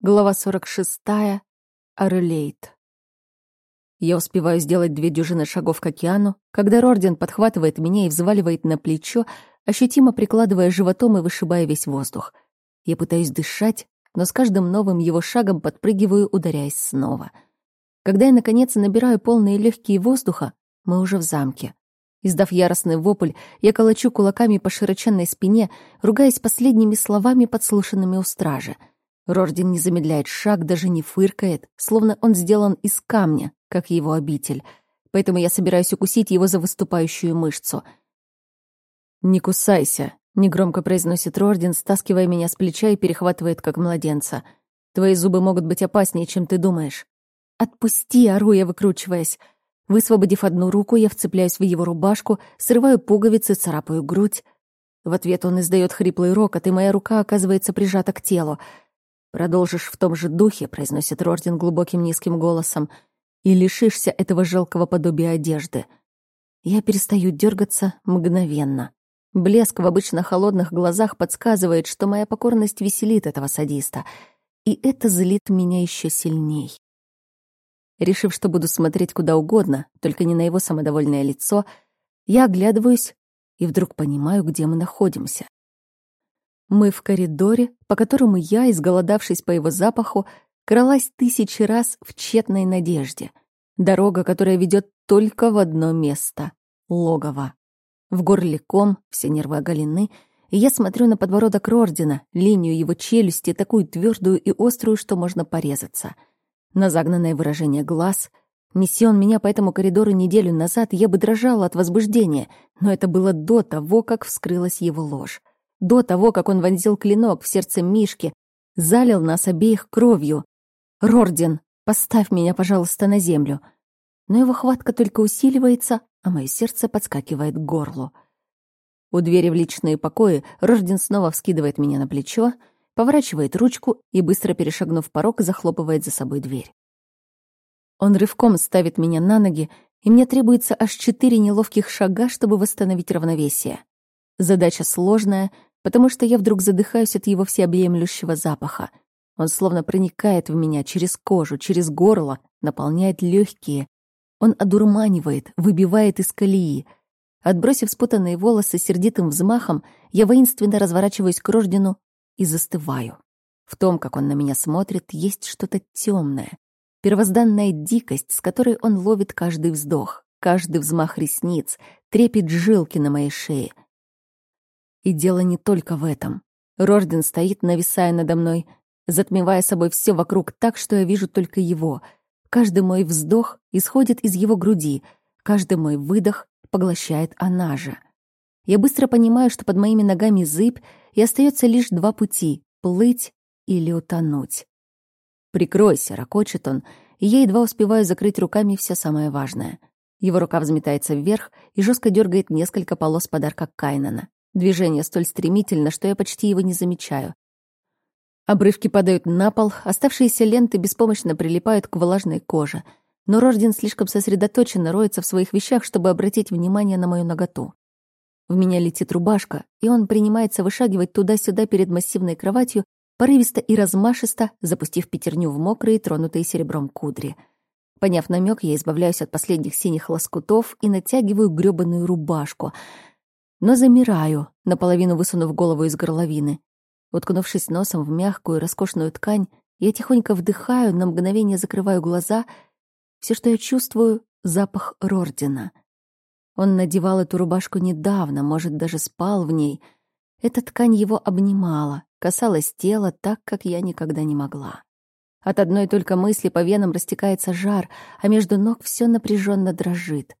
Глава 46. Орлейт. Я успеваю сделать две дюжины шагов к океану, когда Рорден подхватывает меня и взваливает на плечо, ощутимо прикладывая животом и вышибая весь воздух. Я пытаюсь дышать, но с каждым новым его шагом подпрыгиваю, ударяясь снова. Когда я, наконец, набираю полные легкие воздуха, мы уже в замке. Издав яростный вопль, я колочу кулаками по широченной спине, ругаясь последними словами, подслушанными у стражи — Рордин не замедляет шаг, даже не фыркает, словно он сделан из камня, как его обитель. Поэтому я собираюсь укусить его за выступающую мышцу. «Не кусайся», — негромко произносит Рордин, стаскивая меня с плеча и перехватывает, как младенца. «Твои зубы могут быть опаснее, чем ты думаешь». «Отпусти!» — ору я, выкручиваясь. Высвободив одну руку, я вцепляюсь в его рубашку, срываю пуговицы, царапаю грудь. В ответ он издает хриплый рокот, и моя рука оказывается прижата к телу — «Продолжишь в том же духе», — произносит Рордин глубоким низким голосом, «и лишишься этого жалкого подобия одежды». Я перестаю дергаться мгновенно. Блеск в обычно холодных глазах подсказывает, что моя покорность веселит этого садиста, и это злит меня еще сильней. Решив, что буду смотреть куда угодно, только не на его самодовольное лицо, я оглядываюсь и вдруг понимаю, где мы находимся. Мы в коридоре, по которому я, изголодавшись по его запаху, кралась тысячи раз в тщетной надежде. Дорога, которая ведет только в одно место — логово. В горле ком, все нервы оголены, и я смотрю на подбородок Рордина, линию его челюсти, такую твердую и острую, что можно порезаться. На загнанное выражение глаз. Неси он меня по этому коридору неделю назад, я бы дрожала от возбуждения, но это было до того, как вскрылась его ложь до того, как он вонзил клинок в сердце Мишки, залил нас обеих кровью. «Рорден, поставь меня, пожалуйста, на землю». Но его хватка только усиливается, а мое сердце подскакивает к горлу. У двери в личные покои Рожден снова вскидывает меня на плечо, поворачивает ручку и, быстро перешагнув порог, захлопывает за собой дверь. Он рывком ставит меня на ноги, и мне требуется аж четыре неловких шага, чтобы восстановить равновесие. Задача сложная, потому что я вдруг задыхаюсь от его всеобъемлющего запаха. Он словно проникает в меня через кожу, через горло, наполняет легкие. Он одурманивает, выбивает из колеи. Отбросив спутанные волосы сердитым взмахом, я воинственно разворачиваюсь к Рождену и застываю. В том, как он на меня смотрит, есть что-то темное, первозданная дикость, с которой он ловит каждый вздох, каждый взмах ресниц, трепет жилки на моей шее — и дело не только в этом. Рорден стоит, нависая надо мной, затмевая собой все вокруг так, что я вижу только его. Каждый мой вздох исходит из его груди, каждый мой выдох поглощает она же. Я быстро понимаю, что под моими ногами зыбь, и остается лишь два пути — плыть или утонуть. «Прикройся», — ракочет он, и я едва успеваю закрыть руками все самое важное. Его рука взметается вверх и жестко дергает несколько полос подарка Кайнана. Движение столь стремительно, что я почти его не замечаю. Обрывки падают на пол, оставшиеся ленты беспомощно прилипают к влажной коже. Но Рожден слишком сосредоточенно роется в своих вещах, чтобы обратить внимание на мою наготу. В меня летит рубашка, и он принимается вышагивать туда-сюда перед массивной кроватью, порывисто и размашисто, запустив пятерню в мокрые, тронутые серебром кудри. Поняв намек, я избавляюсь от последних синих лоскутов и натягиваю грёбаную рубашку — но замираю, наполовину высунув голову из горловины. Уткнувшись носом в мягкую, роскошную ткань, я тихонько вдыхаю, на мгновение закрываю глаза. Все, что я чувствую — запах Рордина. Он надевал эту рубашку недавно, может, даже спал в ней. Эта ткань его обнимала, касалась тела так, как я никогда не могла. От одной только мысли по венам растекается жар, а между ног все напряженно дрожит.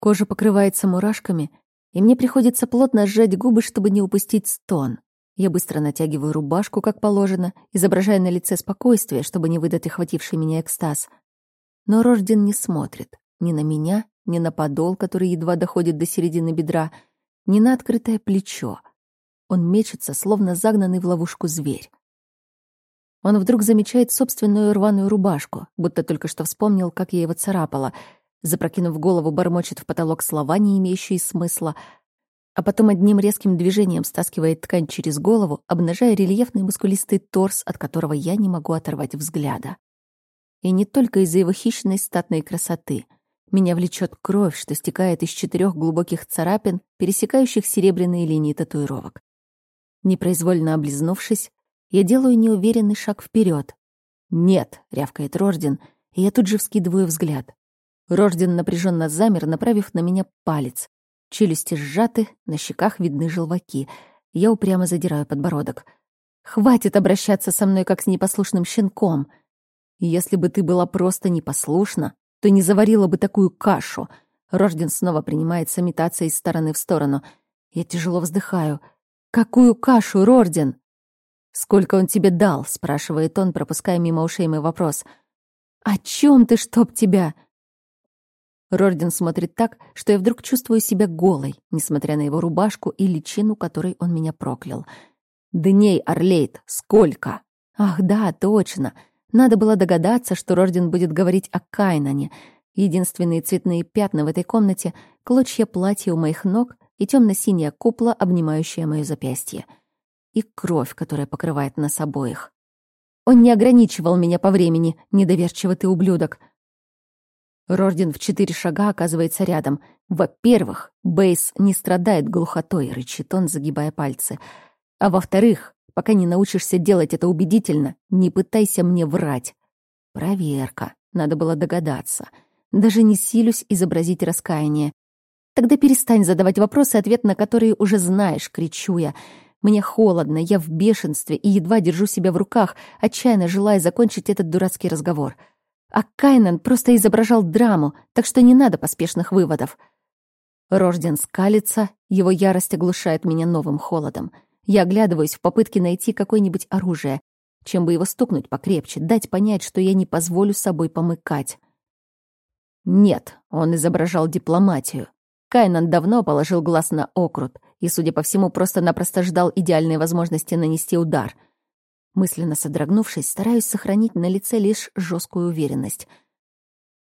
Кожа покрывается мурашками, и мне приходится плотно сжать губы, чтобы не упустить стон. Я быстро натягиваю рубашку, как положено, изображая на лице спокойствие, чтобы не выдать охвативший меня экстаз. Но Рожден не смотрит ни на меня, ни на подол, который едва доходит до середины бедра, ни на открытое плечо. Он мечется, словно загнанный в ловушку зверь. Он вдруг замечает собственную рваную рубашку, будто только что вспомнил, как я его царапала — Запрокинув голову, бормочет в потолок слова, не имеющие смысла, а потом одним резким движением стаскивает ткань через голову, обнажая рельефный мускулистый торс, от которого я не могу оторвать взгляда. И не только из-за его хищной статной красоты. Меня влечет кровь, что стекает из четырех глубоких царапин, пересекающих серебряные линии татуировок. Непроизвольно облизнувшись, я делаю неуверенный шаг вперед. «Нет!» — рявкает Рожден, и я тут же вскидываю взгляд. Рожден напряженно замер, направив на меня палец. Челюсти сжаты, на щеках видны желваки. Я упрямо задираю подбородок. «Хватит обращаться со мной, как с непослушным щенком. Если бы ты была просто непослушна, то не заварила бы такую кашу». Рожден снова принимается метаться из стороны в сторону. Я тяжело вздыхаю. «Какую кашу, Рорден?» «Сколько он тебе дал?» — спрашивает он, пропуская мимо ушей мой вопрос. «О чем ты, чтоб тебя?» Рорден смотрит так, что я вдруг чувствую себя голой, несмотря на его рубашку и личину, которой он меня проклял. «Дней, Орлейд, сколько?» «Ах, да, точно. Надо было догадаться, что Рорден будет говорить о Кайнане. Единственные цветные пятна в этой комнате — клочья платья у моих ног и темно синяя купла, обнимающая моё запястье. И кровь, которая покрывает нас обоих. Он не ограничивал меня по времени, недоверчивый ты ублюдок. Рордин в четыре шага оказывается рядом. Во-первых, Бейс не страдает глухотой, рычит он, загибая пальцы. А во-вторых, пока не научишься делать это убедительно, не пытайся мне врать. Проверка. Надо было догадаться. Даже не силюсь изобразить раскаяние. Тогда перестань задавать вопросы, ответ на которые уже знаешь, кричу я. Мне холодно, я в бешенстве и едва держу себя в руках, отчаянно желая закончить этот дурацкий разговор. А Кайнан просто изображал драму, так что не надо поспешных выводов. Рожден скалится, его ярость оглушает меня новым холодом. Я оглядываюсь в попытке найти какое-нибудь оружие, чем бы его стукнуть покрепче, дать понять, что я не позволю собой помыкать. Нет, он изображал дипломатию. Кайнан давно положил глаз на окрут и, судя по всему, просто-напросто ждал идеальной возможности нанести удар — Мысленно содрогнувшись, стараюсь сохранить на лице лишь жесткую уверенность.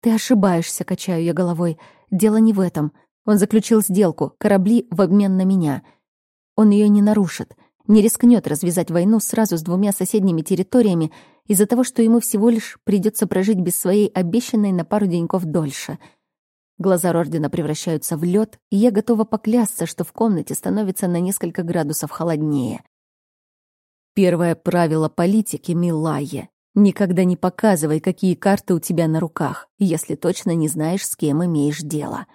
«Ты ошибаешься», — качаю я головой. «Дело не в этом. Он заключил сделку, корабли в обмен на меня. Он ее не нарушит, не рискнет развязать войну сразу с двумя соседними территориями из-за того, что ему всего лишь придется прожить без своей обещанной на пару деньков дольше». Глаза Рордена превращаются в лед, и я готова поклясться, что в комнате становится на несколько градусов холоднее. Первое правило политики, Милая. Никогда не показывай, какие карты у тебя на руках, если точно не знаешь, с кем имеешь дело.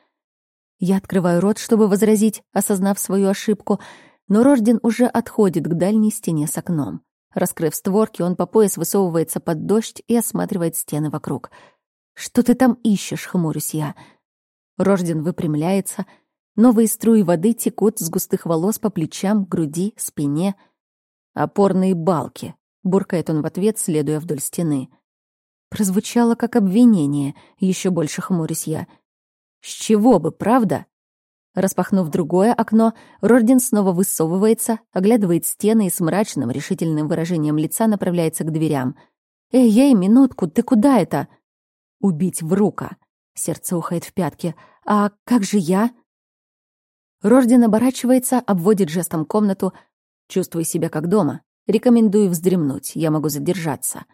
Я открываю рот, чтобы возразить, осознав свою ошибку, но Рожден уже отходит к дальней стене с окном. Раскрыв створки, он по пояс высовывается под дождь и осматривает стены вокруг. «Что ты там ищешь?» — хмурюсь я. Рожден выпрямляется. Новые струи воды текут с густых волос по плечам, груди, спине — «Опорные балки», — буркает он в ответ, следуя вдоль стены. Прозвучало как обвинение, еще больше хмурюсь я. «С чего бы, правда?» Распахнув другое окно, Рордин снова высовывается, оглядывает стены и с мрачным, решительным выражением лица направляется к дверям. «Эй, ей, минутку, ты куда это?» «Убить в рука!» Сердце ухает в пятки. «А как же я?» Рордин оборачивается, обводит жестом комнату, Чувствую себя как дома. Рекомендую вздремнуть, я могу задержаться.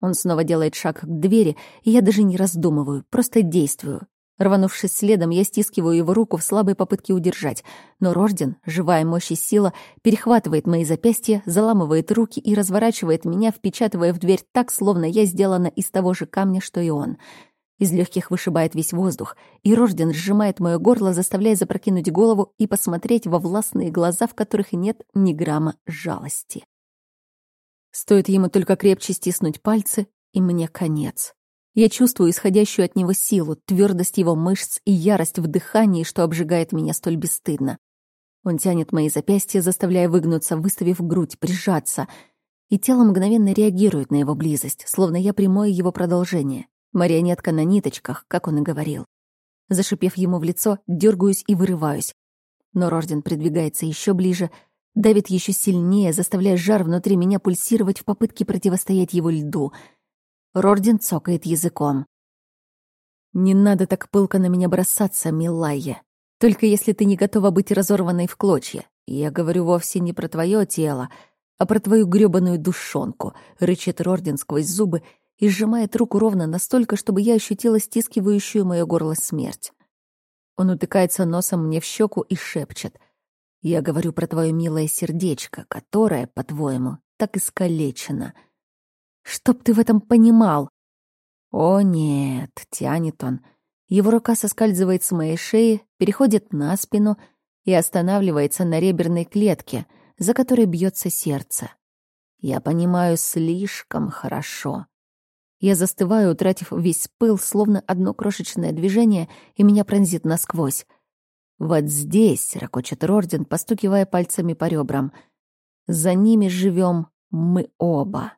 Он снова делает шаг к двери, и я даже не раздумываю, просто действую. Рванувшись следом, я стискиваю его руку в слабой попытке удержать, но Рожден, живая мощь и сила, перехватывает мои запястья, заламывает руки и разворачивает меня, впечатывая в дверь так, словно я сделана из того же камня, что и он — из легких вышибает весь воздух, и Рожден сжимает мое горло, заставляя запрокинуть голову и посмотреть во властные глаза, в которых нет ни грамма жалости. Стоит ему только крепче стиснуть пальцы, и мне конец. Я чувствую исходящую от него силу, твердость его мышц и ярость в дыхании, что обжигает меня столь бесстыдно. Он тянет мои запястья, заставляя выгнуться, выставив грудь, прижаться. И тело мгновенно реагирует на его близость, словно я прямое его продолжение. Марионетка на ниточках, как он и говорил. Зашипев ему в лицо, дергаюсь и вырываюсь. Но Рожден придвигается еще ближе, давит еще сильнее, заставляя жар внутри меня пульсировать в попытке противостоять его льду. Рорден цокает языком. «Не надо так пылко на меня бросаться, милая. Только если ты не готова быть разорванной в клочья. Я говорю вовсе не про твое тело, а про твою грёбаную душонку», — рычит Рорден сквозь зубы и сжимает руку ровно настолько, чтобы я ощутила стискивающую мое горло смерть. Он утыкается носом мне в щеку и шепчет. «Я говорю про твое милое сердечко, которое, по-твоему, так искалечено. Чтоб ты в этом понимал!» «О, нет!» — тянет он. Его рука соскальзывает с моей шеи, переходит на спину и останавливается на реберной клетке, за которой бьется сердце. Я понимаю слишком хорошо. Я застываю, утратив весь пыл, словно одно крошечное движение, и меня пронзит насквозь. «Вот здесь», — ракочет Рорден, постукивая пальцами по ребрам, — «за ними живем мы оба.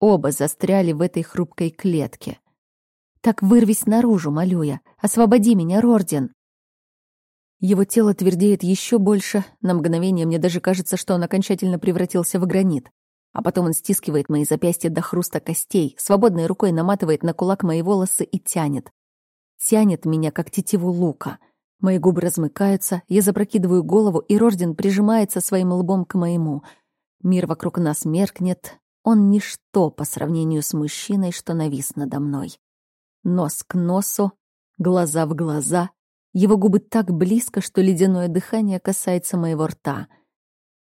Оба застряли в этой хрупкой клетке. Так вырвись наружу, молю я. Освободи меня, Рорден. Его тело твердеет еще больше. На мгновение мне даже кажется, что он окончательно превратился в гранит. А потом он стискивает мои запястья до хруста костей, свободной рукой наматывает на кулак мои волосы и тянет. Тянет меня, как тетиву лука. Мои губы размыкаются, я запрокидываю голову, и Рожден прижимается своим лбом к моему. Мир вокруг нас меркнет. Он ничто по сравнению с мужчиной, что навис надо мной нос к носу, глаза в глаза, его губы так близко, что ледяное дыхание касается моего рта.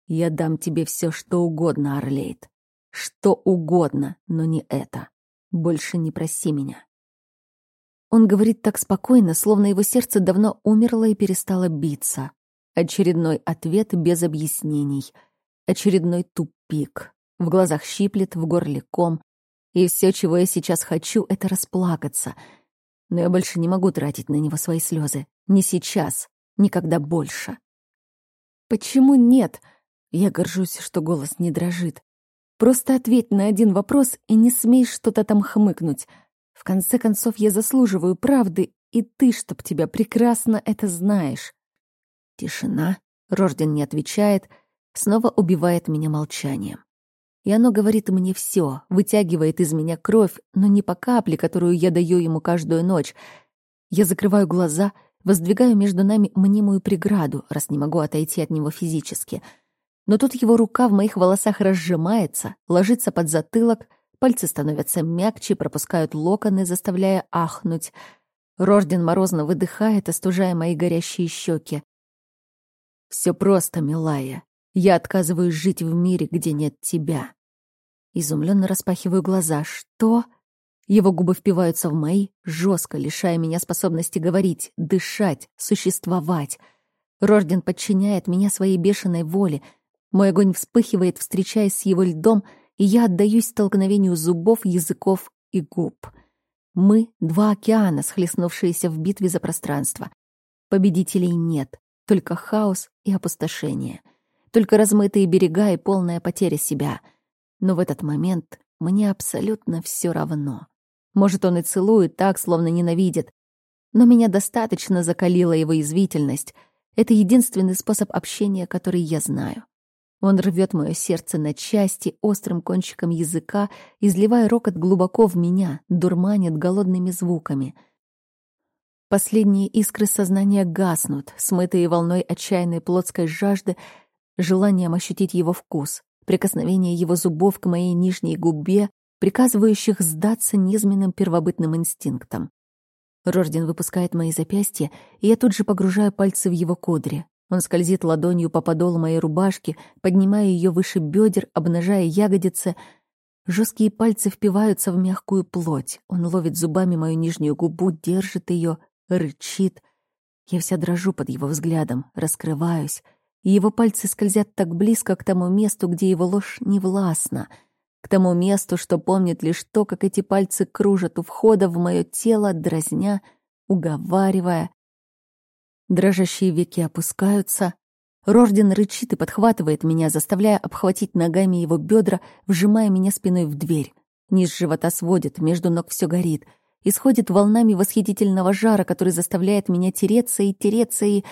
Я дам тебе все, что угодно, Орлейд. Что угодно, но не это. Больше не проси меня. Он говорит так спокойно, словно его сердце давно умерло и перестало биться. Очередной ответ без объяснений. Очередной тупик. В глазах щиплет, в горле ком. И все, чего я сейчас хочу, — это расплакаться. Но я больше не могу тратить на него свои слезы. Не сейчас, никогда больше. Почему нет? Я горжусь, что голос не дрожит. Просто ответь на один вопрос и не смей что-то там хмыкнуть. В конце концов, я заслуживаю правды, и ты, чтоб тебя прекрасно это знаешь. Тишина. Рожден не отвечает, снова убивает меня молчанием. И оно говорит мне все, вытягивает из меня кровь, но не по капле, которую я даю ему каждую ночь. Я закрываю глаза, воздвигаю между нами мнимую преграду, раз не могу отойти от него физически. Но тут его рука в моих волосах разжимается, ложится под затылок, пальцы становятся мягче, пропускают локоны, заставляя ахнуть. Рожден морозно выдыхает, остужая мои горящие щеки. Все просто, милая. Я отказываюсь жить в мире, где нет тебя. Изумленно распахиваю глаза. Что? Его губы впиваются в мои, жестко лишая меня способности говорить, дышать, существовать. Рожден подчиняет меня своей бешеной воле. Мой огонь вспыхивает, встречаясь с его льдом, и я отдаюсь столкновению зубов, языков и губ. Мы — два океана, схлестнувшиеся в битве за пространство. Победителей нет, только хаос и опустошение. Только размытые берега и полная потеря себя — но в этот момент мне абсолютно все равно. Может, он и целует так, словно ненавидит. Но меня достаточно закалила его язвительность. Это единственный способ общения, который я знаю. Он рвет мое сердце на части острым кончиком языка, изливая рокот глубоко в меня, дурманит голодными звуками. Последние искры сознания гаснут, смытые волной отчаянной плотской жажды, желанием ощутить его вкус прикосновение его зубов к моей нижней губе, приказывающих сдаться низменным первобытным инстинктам. Рожден выпускает мои запястья, и я тут же погружаю пальцы в его кудри. Он скользит ладонью по подолу моей рубашки, поднимая ее выше бедер, обнажая ягодицы. Жесткие пальцы впиваются в мягкую плоть. Он ловит зубами мою нижнюю губу, держит ее, рычит. Я вся дрожу под его взглядом, раскрываюсь — его пальцы скользят так близко к тому месту, где его ложь не властна, к тому месту, что помнит лишь то, как эти пальцы кружат у входа в мое тело, дразня, уговаривая. Дрожащие веки опускаются. Рожден рычит и подхватывает меня, заставляя обхватить ногами его бедра, вжимая меня спиной в дверь. Низ живота сводит, между ног все горит. Исходит волнами восхитительного жара, который заставляет меня тереться и тереться и...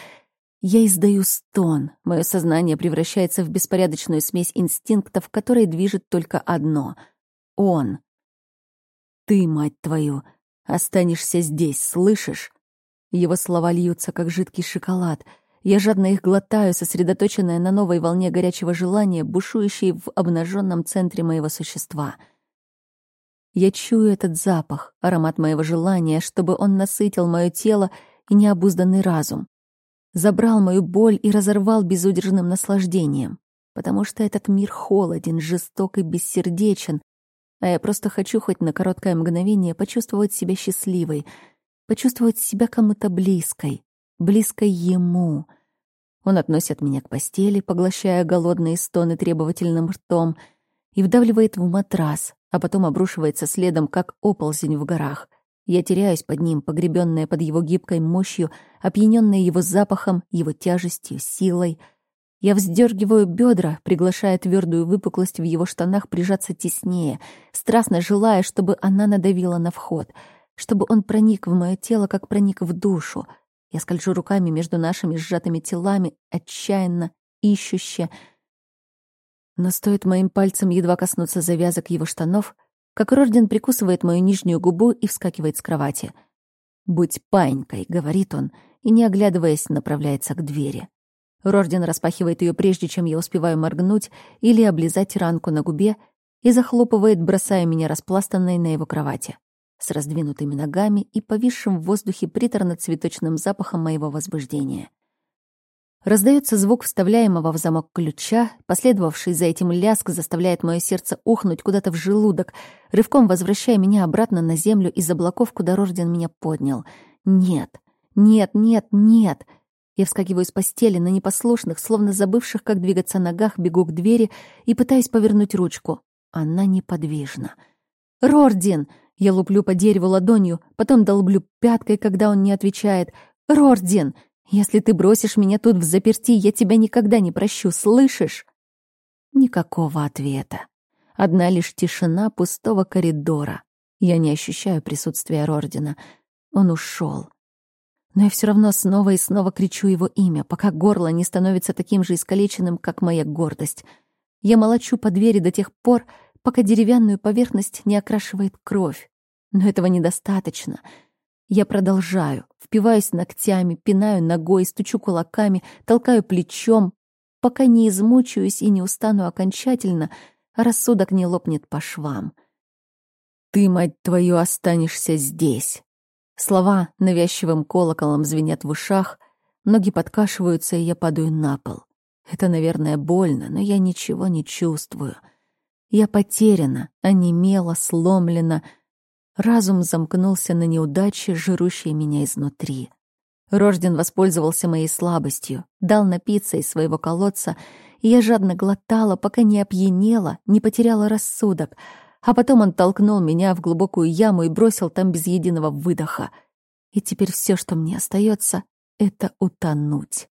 Я издаю стон. Мое сознание превращается в беспорядочную смесь инстинктов, которой движет только одно — он. Ты, мать твою, останешься здесь, слышишь? Его слова льются, как жидкий шоколад. Я жадно их глотаю, сосредоточенная на новой волне горячего желания, бушующей в обнаженном центре моего существа. Я чую этот запах, аромат моего желания, чтобы он насытил мое тело и необузданный разум. Забрал мою боль и разорвал безудержным наслаждением. Потому что этот мир холоден, жесток и бессердечен, а я просто хочу хоть на короткое мгновение почувствовать себя счастливой, почувствовать себя кому-то близкой, близкой ему. Он относит меня к постели, поглощая голодные стоны требовательным ртом, и вдавливает в матрас, а потом обрушивается следом, как оползень в горах. Я теряюсь под ним, погребенная под его гибкой мощью, опьяненная его запахом, его тяжестью, силой — я вздергиваю бедра, приглашая твердую выпуклость в его штанах прижаться теснее, страстно желая, чтобы она надавила на вход, чтобы он проник в мое тело, как проник в душу. Я скольжу руками между нашими сжатыми телами, отчаянно, ищуще. Но стоит моим пальцем едва коснуться завязок его штанов, как Рожден прикусывает мою нижнюю губу и вскакивает с кровати. «Будь паинькой», — говорит он, и, не оглядываясь, направляется к двери. Рожден распахивает ее прежде, чем я успеваю моргнуть или облизать ранку на губе, и захлопывает, бросая меня распластанной на его кровати, с раздвинутыми ногами и повисшим в воздухе приторно-цветочным запахом моего возбуждения. Раздается звук вставляемого в замок ключа, последовавший за этим ляск заставляет мое сердце ухнуть куда-то в желудок, рывком возвращая меня обратно на землю из облаков, куда Рожден меня поднял. Нет, нет, нет, нет. Я вскакиваю с постели на непослушных, словно забывших, как двигаться ногах, бегу к двери и пытаюсь повернуть ручку. Она неподвижна. «Рордин!» Я луплю по дереву ладонью, потом долблю пяткой, когда он не отвечает. «Рордин! Если ты бросишь меня тут в заперти, я тебя никогда не прощу, слышишь?» Никакого ответа. Одна лишь тишина пустого коридора. Я не ощущаю присутствия Рордина. Он ушел но я все равно снова и снова кричу его имя, пока горло не становится таким же искалеченным, как моя гордость. Я молочу по двери до тех пор, пока деревянную поверхность не окрашивает кровь. Но этого недостаточно. Я продолжаю, впиваюсь ногтями, пинаю ногой, стучу кулаками, толкаю плечом, пока не измучаюсь и не устану окончательно, рассудок не лопнет по швам. «Ты, мать твою, останешься здесь!» Слова навязчивым колоколом звенят в ушах, ноги подкашиваются, и я падаю на пол. Это, наверное, больно, но я ничего не чувствую. Я потеряна, онемела, сломлена. Разум замкнулся на неудаче, жирущей меня изнутри. Рожден воспользовался моей слабостью, дал напиться из своего колодца, и я жадно глотала, пока не опьянела, не потеряла рассудок — а потом он толкнул меня в глубокую яму и бросил там без единого выдоха. И теперь все, что мне остается, это утонуть.